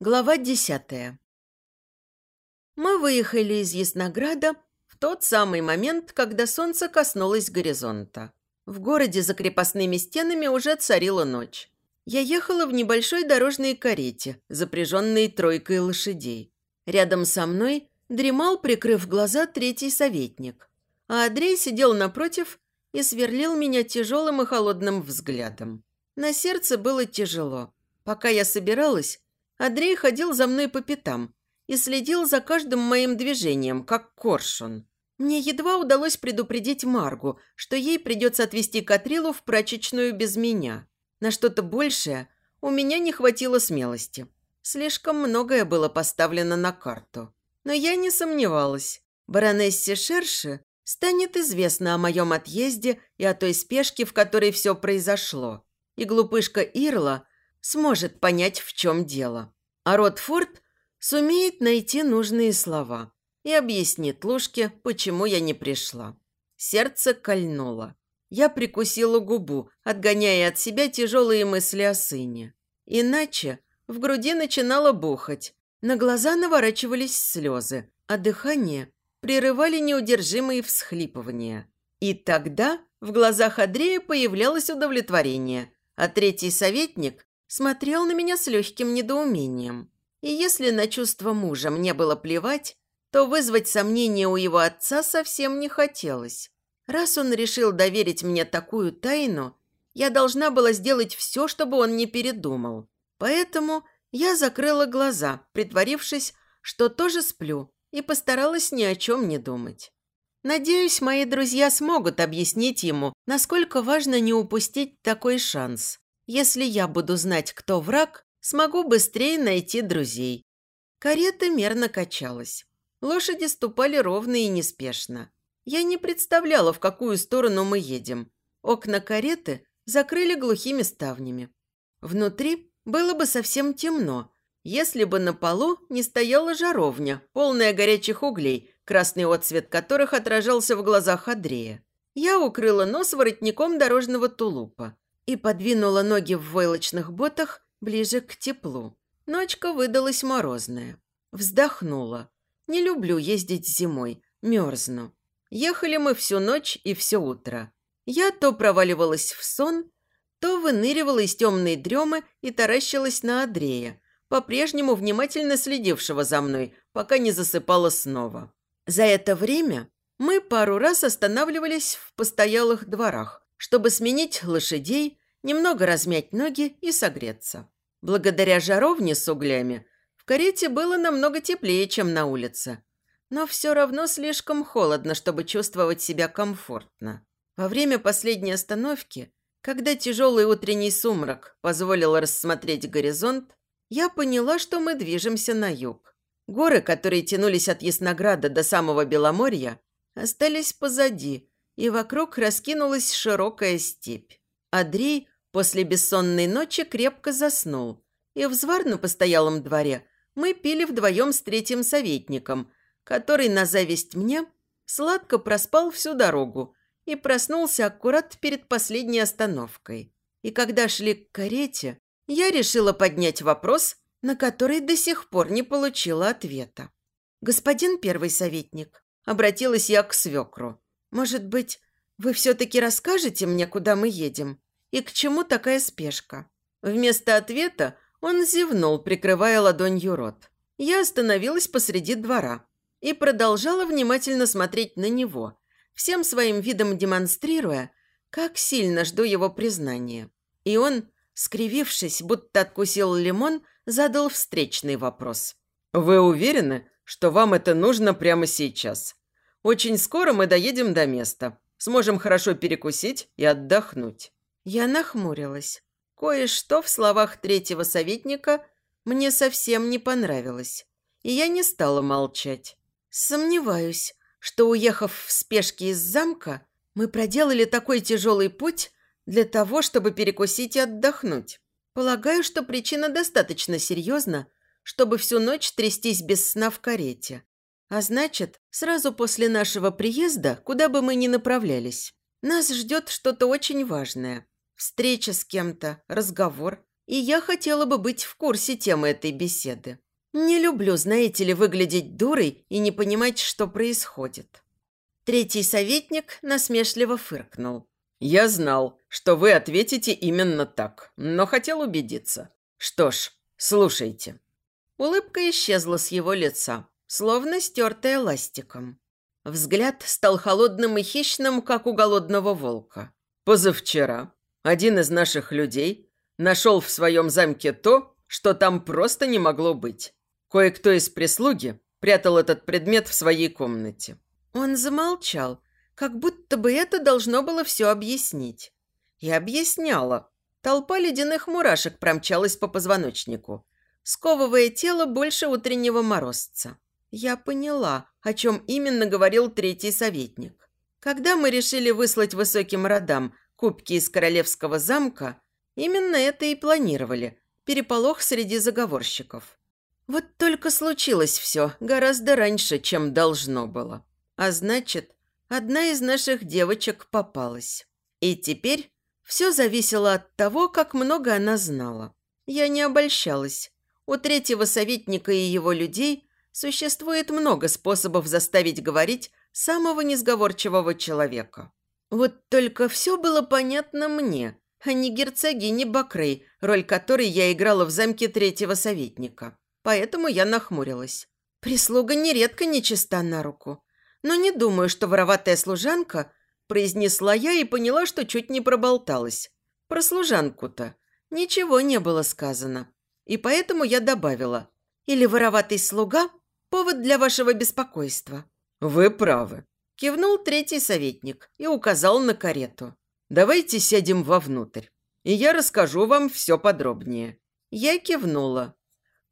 Глава десятая. Мы выехали из Яснограда в тот самый момент, когда солнце коснулось горизонта. В городе за крепостными стенами уже царила ночь. Я ехала в небольшой дорожной карете, запряженной тройкой лошадей. Рядом со мной дремал, прикрыв глаза, третий советник. А Андрей сидел напротив и сверлил меня тяжелым и холодным взглядом. На сердце было тяжело. Пока я собиралась, Андрей ходил за мной по пятам и следил за каждым моим движением, как коршун. Мне едва удалось предупредить Маргу, что ей придется отвезти Катрилу в прачечную без меня. На что-то большее у меня не хватило смелости. Слишком многое было поставлено на карту. Но я не сомневалась. Баронессе Шерши станет известно о моем отъезде и о той спешке, в которой все произошло. И глупышка Ирла сможет понять, в чем дело. А Ротфорд сумеет найти нужные слова и объяснит Лушке, почему я не пришла. Сердце кольнуло. Я прикусила губу, отгоняя от себя тяжелые мысли о сыне. Иначе в груди начинало бухать, на глаза наворачивались слезы, а дыхание прерывали неудержимые всхлипывания. И тогда в глазах Андрея появлялось удовлетворение, а третий советник смотрел на меня с легким недоумением. И если на чувство мужа мне было плевать, то вызвать сомнения у его отца совсем не хотелось. Раз он решил доверить мне такую тайну, я должна была сделать все, чтобы он не передумал. Поэтому я закрыла глаза, притворившись, что тоже сплю, и постаралась ни о чем не думать. Надеюсь, мои друзья смогут объяснить ему, насколько важно не упустить такой шанс. Если я буду знать, кто враг, смогу быстрее найти друзей. Карета мерно качалась. Лошади ступали ровно и неспешно. Я не представляла, в какую сторону мы едем. Окна кареты закрыли глухими ставнями. Внутри было бы совсем темно, если бы на полу не стояла жаровня, полная горячих углей, красный отцвет которых отражался в глазах Андрея. Я укрыла нос воротником дорожного тулупа и подвинула ноги в войлочных ботах ближе к теплу. Ночка выдалась морозная. Вздохнула. Не люблю ездить зимой, мерзну. Ехали мы всю ночь и все утро. Я то проваливалась в сон, то выныривала из темной дремы и таращилась на Андрея, по-прежнему внимательно следившего за мной, пока не засыпала снова. За это время мы пару раз останавливались в постоялых дворах, чтобы сменить лошадей, немного размять ноги и согреться. Благодаря жаровне с углями в карете было намного теплее, чем на улице. Но все равно слишком холодно, чтобы чувствовать себя комфортно. Во время последней остановки, когда тяжелый утренний сумрак позволил рассмотреть горизонт, я поняла, что мы движемся на юг. Горы, которые тянулись от Яснограда до самого Беломорья, остались позади, и вокруг раскинулась широкая степь. Адрей после бессонной ночи крепко заснул, и в взвар на постоялом дворе мы пили вдвоем с третьим советником, который, на зависть мне, сладко проспал всю дорогу и проснулся аккурат перед последней остановкой. И когда шли к карете, я решила поднять вопрос, на который до сих пор не получила ответа. «Господин первый советник», – обратилась я к свекру, может быть, вы все-таки расскажете мне, куда мы едем? И к чему такая спешка?» Вместо ответа он зевнул, прикрывая ладонью рот. Я остановилась посреди двора и продолжала внимательно смотреть на него, всем своим видом демонстрируя, как сильно жду его признания. И он, скривившись, будто откусил лимон, задал встречный вопрос. «Вы уверены, что вам это нужно прямо сейчас? Очень скоро мы доедем до места. Сможем хорошо перекусить и отдохнуть». Я нахмурилась. Кое-что в словах третьего советника мне совсем не понравилось. И я не стала молчать. Сомневаюсь, что, уехав в спешке из замка, мы проделали такой тяжелый путь для того, чтобы перекусить и отдохнуть. Полагаю, что причина достаточно серьезна, чтобы всю ночь трястись без сна в карете. А значит, сразу после нашего приезда, куда бы мы ни направлялись, нас ждет что-то очень важное. Встреча с кем-то, разговор. и я хотела бы быть в курсе темы этой беседы. Не люблю, знаете ли, выглядеть дурой и не понимать, что происходит. Третий советник насмешливо фыркнул. «Я знал, что вы ответите именно так, но хотел убедиться. Что ж, слушайте». Улыбка исчезла с его лица, словно стертая ластиком. Взгляд стал холодным и хищным, как у голодного волка. Позавчера один из наших людей нашел в своем замке то, что там просто не могло быть. Кое-кто из прислуги прятал этот предмет в своей комнате. Он замолчал, как будто бы это должно было все объяснить. И объясняла. Толпа ледяных мурашек промчалась по позвоночнику, сковывая тело больше утреннего морозца. Я поняла, о чем именно говорил третий советник. Когда мы решили выслать высоким родам кубки из королевского замка, именно это и планировали – переполох среди заговорщиков. Вот только случилось все гораздо раньше, чем должно было. А значит, одна из наших девочек попалась. И теперь все зависело от того, как много она знала. Я не обольщалась. У третьего советника и его людей Существует много способов заставить говорить самого несговорчивого человека. Вот только все было понятно мне, а не герцогине Бакрей, роль которой я играла в замке третьего советника. Поэтому я нахмурилась. Прислуга нередко нечиста на руку. Но не думаю, что вороватая служанка произнесла я и поняла, что чуть не проболталась. Про служанку-то ничего не было сказано. И поэтому я добавила. Или вороватый слуга, Повод для вашего беспокойства». «Вы правы», – кивнул третий советник и указал на карету. «Давайте сядем вовнутрь, и я расскажу вам все подробнее». Я кивнула.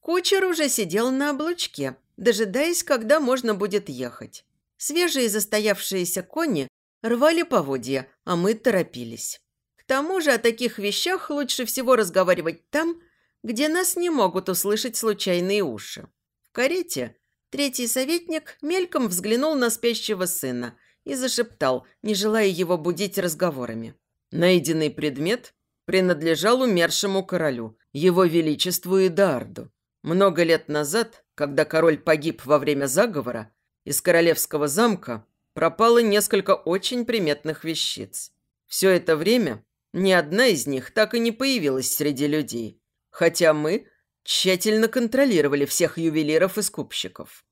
Кучер уже сидел на облучке, дожидаясь, когда можно будет ехать. Свежие застоявшиеся кони рвали поводья, а мы торопились. К тому же о таких вещах лучше всего разговаривать там, где нас не могут услышать случайные уши. В карете третий советник мельком взглянул на спящего сына и зашептал, не желая его будить разговорами. Найденный предмет принадлежал умершему королю, его величеству Идарду. Много лет назад, когда король погиб во время заговора, из королевского замка пропало несколько очень приметных вещиц. Все это время ни одна из них так и не появилась среди людей, хотя мы тщательно контролировали всех ювелиров и скупщиков.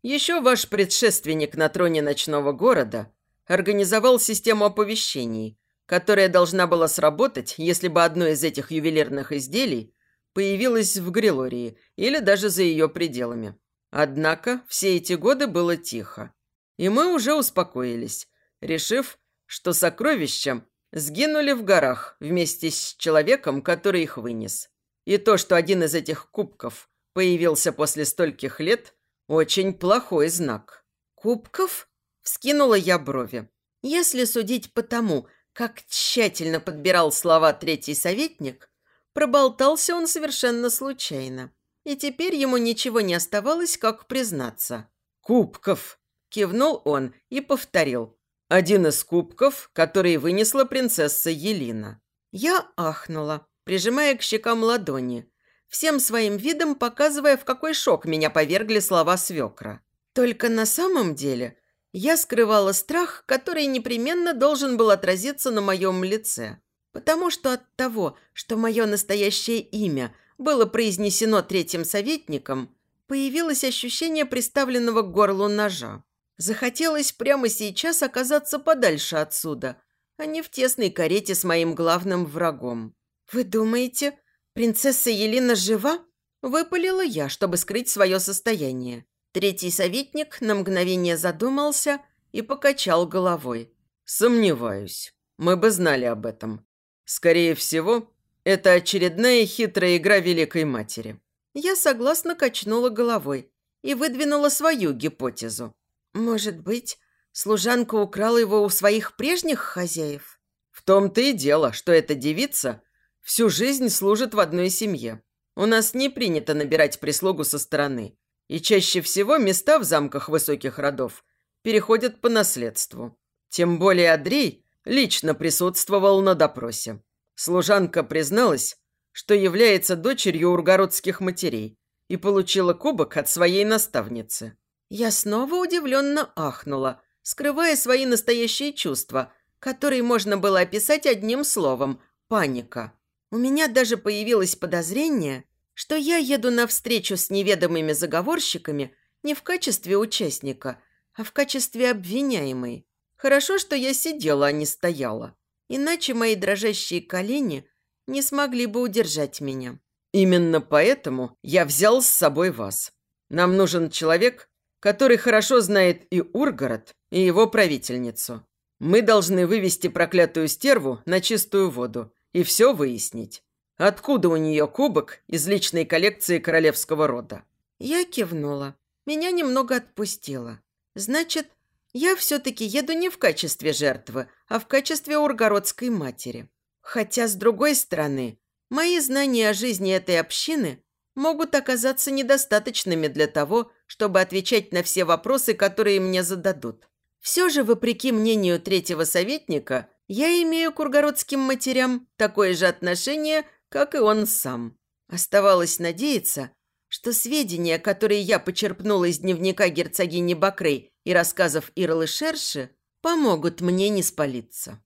Еще ваш предшественник на троне ночного города организовал систему оповещений, которая должна была сработать, если бы одно из этих ювелирных изделий появилось в Грилории или даже за ее пределами. Однако все эти годы было тихо. И мы уже успокоились, решив, что сокровища сгинули в горах вместе с человеком, который их вынес. И то, что один из этих кубков появился после стольких лет, очень плохой знак. «Кубков?» – вскинула я брови. Если судить по тому, как тщательно подбирал слова третий советник, проболтался он совершенно случайно. И теперь ему ничего не оставалось, как признаться. «Кубков!» – кивнул он и повторил. «Один из кубков, который вынесла принцесса Елина». Я ахнула прижимая к щекам ладони, всем своим видом показывая, в какой шок меня повергли слова свекра. Только на самом деле я скрывала страх, который непременно должен был отразиться на моем лице. Потому что от того, что мое настоящее имя было произнесено третьим советником, появилось ощущение приставленного к горлу ножа. Захотелось прямо сейчас оказаться подальше отсюда, а не в тесной карете с моим главным врагом. «Вы думаете, принцесса Елена жива?» Выпалила я, чтобы скрыть свое состояние. Третий советник на мгновение задумался и покачал головой. «Сомневаюсь. Мы бы знали об этом. Скорее всего, это очередная хитрая игра Великой Матери». Я согласно качнула головой и выдвинула свою гипотезу. «Может быть, служанка украла его у своих прежних хозяев?» «В том-то и дело, что эта девица Всю жизнь служит в одной семье. У нас не принято набирать прислугу со стороны. И чаще всего места в замках высоких родов переходят по наследству. Тем более Андрей лично присутствовал на допросе. Служанка призналась, что является дочерью ургородских матерей и получила кубок от своей наставницы. Я снова удивленно ахнула, скрывая свои настоящие чувства, которые можно было описать одним словом – паника. У меня даже появилось подозрение, что я еду на встречу с неведомыми заговорщиками не в качестве участника, а в качестве обвиняемой. Хорошо, что я сидела, а не стояла. Иначе мои дрожащие колени не смогли бы удержать меня. Именно поэтому я взял с собой вас. Нам нужен человек, который хорошо знает и Ургород, и его правительницу. Мы должны вывести проклятую стерву на чистую воду и все выяснить. Откуда у нее кубок из личной коллекции королевского рода? Я кивнула. Меня немного отпустило. Значит, я все-таки еду не в качестве жертвы, а в качестве ургородской матери. Хотя, с другой стороны, мои знания о жизни этой общины могут оказаться недостаточными для того, чтобы отвечать на все вопросы, которые мне зададут. Все же, вопреки мнению третьего советника, я имею к ургородским матерям такое же отношение, как и он сам. Оставалось надеяться, что сведения, которые я почерпнула из дневника герцогини Бакрей и рассказов Ирлы Шерши, помогут мне не спалиться.